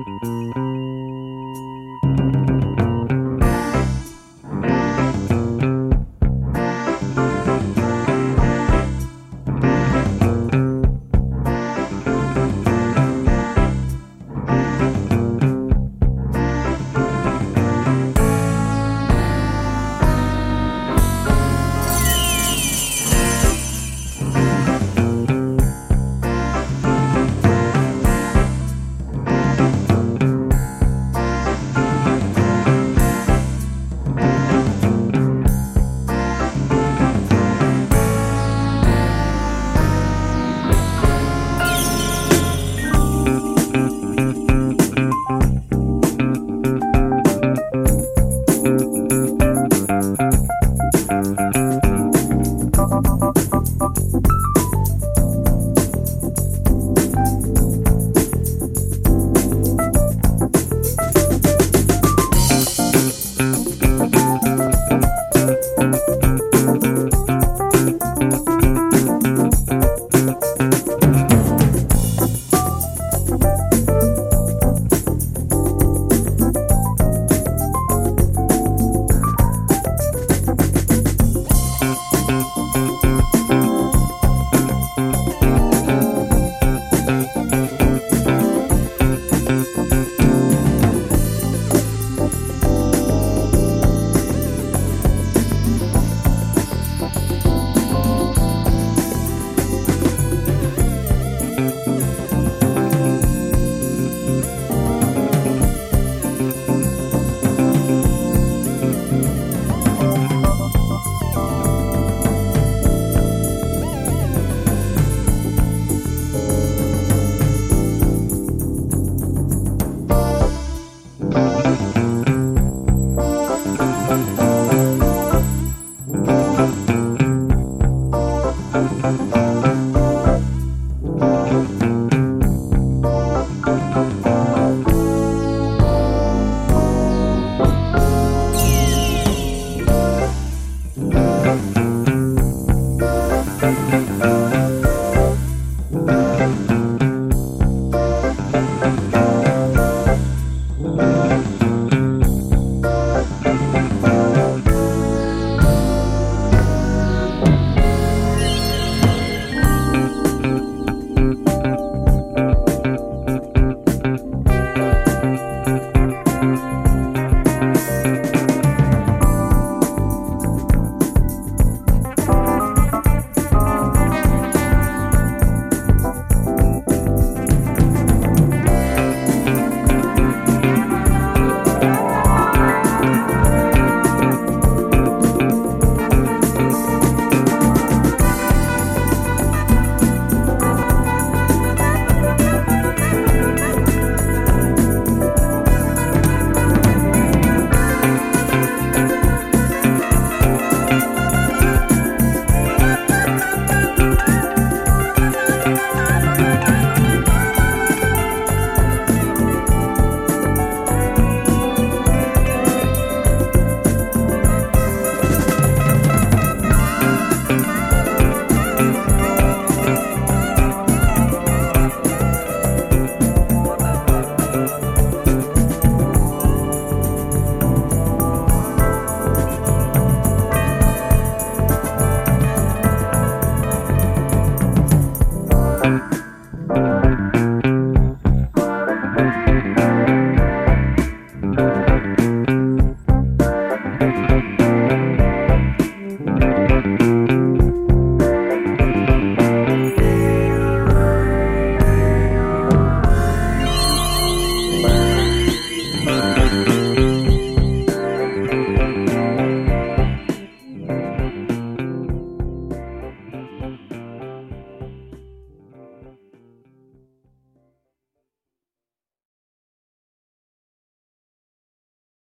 Mm-hmm.